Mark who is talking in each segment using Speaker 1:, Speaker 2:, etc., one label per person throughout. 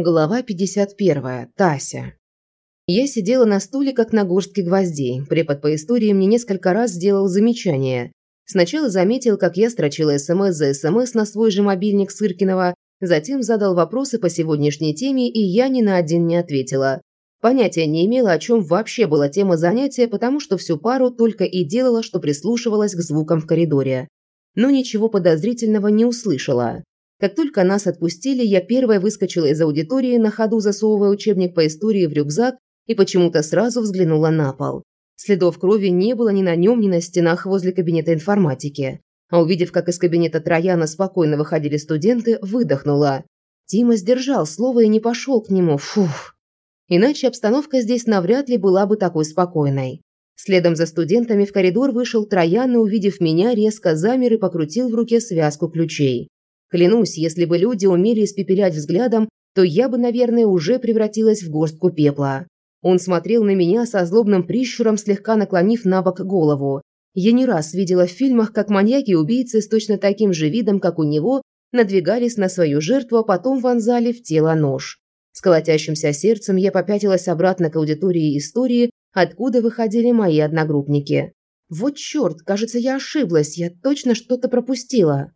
Speaker 1: Глава 51. Тася. Я сидела на стуле, как на горстке гвоздей. Препод по истории мне несколько раз сделал замечание. Сначала заметил, как я строчила СМС за СМС на свой же мобильник Сыркинова, затем задал вопросы по сегодняшней теме, и я ни на один не ответила. Понятия не имела, о чем вообще была тема занятия, потому что всю пару только и делала, что прислушивалась к звукам в коридоре. Но ничего подозрительного не услышала. Как только нас отпустили, я первая выскочила из аудитории, на ходу засовывая учебник по истории в рюкзак и почему-то сразу взглянула на пол. Следов крови не было ни на нем, ни на стенах возле кабинета информатики. А увидев, как из кабинета Трояна спокойно выходили студенты, выдохнула. Тима сдержал слово и не пошел к нему. Фух. Иначе обстановка здесь навряд ли была бы такой спокойной. Следом за студентами в коридор вышел Троян и, увидев меня, резко замер и покрутил в руке связку ключей. Клянусь, если бы люди умели испепелять взглядом, то я бы, наверное, уже превратилась в горстку пепла. Он смотрел на меня со злобным прищуром, слегка наклонив на бок голову. Я не раз видела в фильмах, как маньяки и убийцы с точно таким же видом, как у него, надвигались на свою жертву, а потом вонзали в тело нож. С колотящимся сердцем я попятилась обратно к аудитории истории, откуда выходили мои одногруппники. Вот черт, кажется, я ошиблась, я точно что-то пропустила.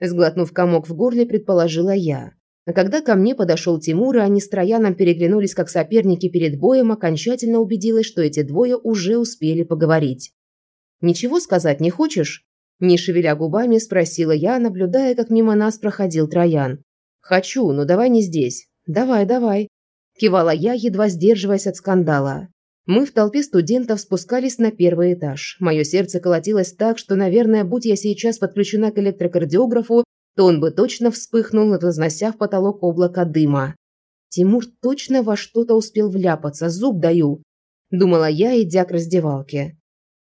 Speaker 1: Сглотнув комок в горле, предположила я. А когда ко мне подошел Тимур, и они с Трояном переглянулись как соперники перед боем, окончательно убедилась, что эти двое уже успели поговорить. «Ничего сказать не хочешь?» Не шевеля губами, спросила я, наблюдая, как мимо нас проходил Троян. «Хочу, но давай не здесь». «Давай, давай», – кивала я, едва сдерживаясь от скандала. Мы в толпе студентов спускались на первый этаж. Мое сердце колотилось так, что, наверное, будь я сейчас подключена к электрокардиографу, то он бы точно вспыхнул, вознося в потолок облако дыма. Тимур точно во что-то успел вляпаться, зуб даю. Думала я, идя к раздевалке.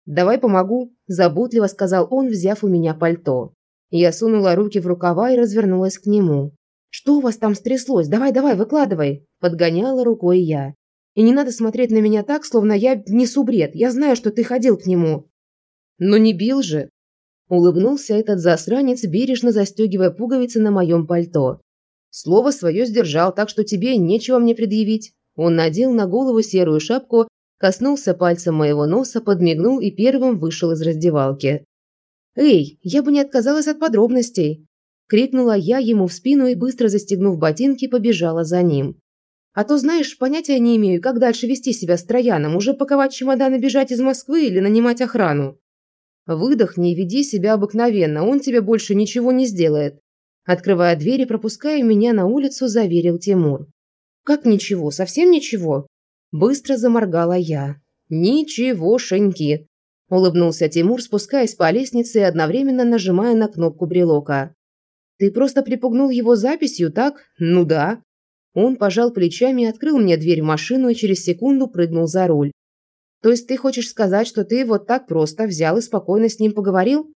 Speaker 1: «Давай помогу», – заботливо сказал он, взяв у меня пальто. Я сунула руки в рукава и развернулась к нему. «Что у вас там стряслось? Давай-давай, выкладывай!» – подгоняла рукой я. И не надо смотреть на меня так, словно я несу бред. Я знаю, что ты ходил к нему». «Но не бил же». Улыбнулся этот засранец, бережно застегивая пуговицы на моем пальто. «Слово свое сдержал, так что тебе нечего мне предъявить». Он надел на голову серую шапку, коснулся пальцем моего носа, подмигнул и первым вышел из раздевалки. «Эй, я бы не отказалась от подробностей!» Крикнула я ему в спину и, быстро застегнув ботинки, побежала за ним. А то, знаешь, понятия не имею, как дальше вести себя с Трояном, уже паковать чемоданы бежать из Москвы или нанимать охрану. Выдохни и веди себя обыкновенно, он тебе больше ничего не сделает. Открывая дверь и пропуская меня на улицу, заверил Тимур. Как ничего, совсем ничего? Быстро заморгала я. Ничегошеньки. Улыбнулся Тимур, спускаясь по лестнице и одновременно нажимая на кнопку брелока. Ты просто припугнул его записью, так? Ну да. Он пожал плечами и открыл мне дверь в машину и через секунду прыгнул за руль. «То есть ты хочешь сказать, что ты вот так просто взял и спокойно с ним поговорил?»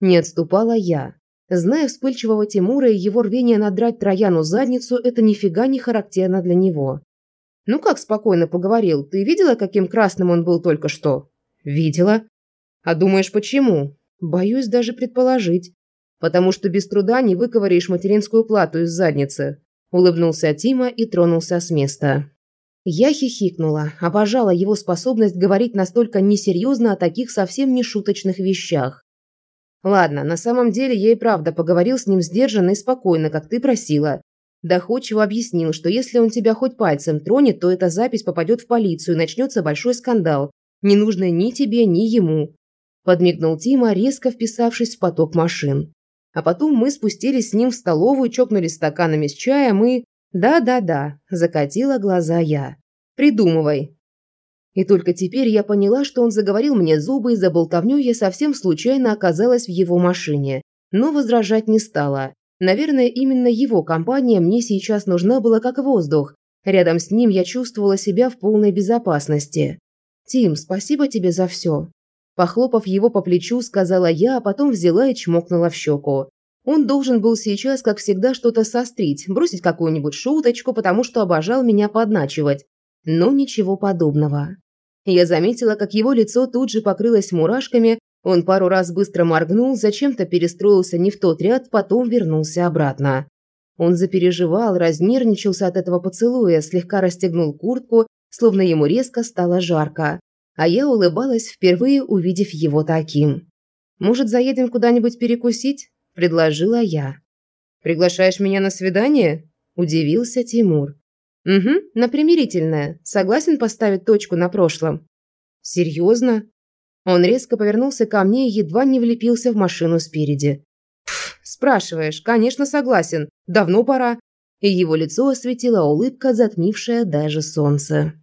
Speaker 1: Не отступала я. Зная вспыльчивого Тимура и его рвение надрать Трояну задницу, это нифига не характерно для него. «Ну как спокойно поговорил? Ты видела, каким красным он был только что?» «Видела». «А думаешь, почему?» «Боюсь даже предположить. Потому что без труда не выковыряешь материнскую плату из задницы. Улыбнулся Тима и тронулся с места. Я хихикнула, обожала его способность говорить настолько несерьезно о таких совсем не шуточных вещах. Ладно, на самом деле я и правда поговорил с ним сдержанно и спокойно, как ты просила. Доходчиво объяснил, что если он тебя хоть пальцем тронет, то эта запись попадет в полицию и начнется большой скандал, не нужный ни тебе, ни ему. Подмигнул Тима, резко вписавшись в поток машин. А потом мы спустились с ним в столовую, чокнулись стаканами с чаем и... Да-да-да, закатила глаза я. Придумывай. И только теперь я поняла, что он заговорил мне зубы, и за болтовню я совсем случайно оказалась в его машине. Но возражать не стала. Наверное, именно его компания мне сейчас нужна была как воздух. Рядом с ним я чувствовала себя в полной безопасности. «Тим, спасибо тебе за все. Похлопав его по плечу, сказала я, а потом взяла и чмокнула в щеку. Он должен был сейчас, как всегда, что-то сострить, бросить какую-нибудь шуточку, потому что обожал меня подначивать. Но ничего подобного. Я заметила, как его лицо тут же покрылось мурашками, он пару раз быстро моргнул, зачем-то перестроился не в тот ряд, потом вернулся обратно. Он запереживал, разнервничался от этого поцелуя, слегка расстегнул куртку, словно ему резко стало жарко. А я улыбалась, впервые увидев его таким. «Может, заедем куда-нибудь перекусить?» – предложила я. «Приглашаешь меня на свидание?» – удивился Тимур. «Угу, на примирительное. Согласен поставить точку на прошлом?» «Серьезно?» Он резко повернулся ко мне и едва не влепился в машину спереди. «Пф, спрашиваешь, конечно, согласен. Давно пора». И его лицо осветила улыбка, затмившая даже солнце.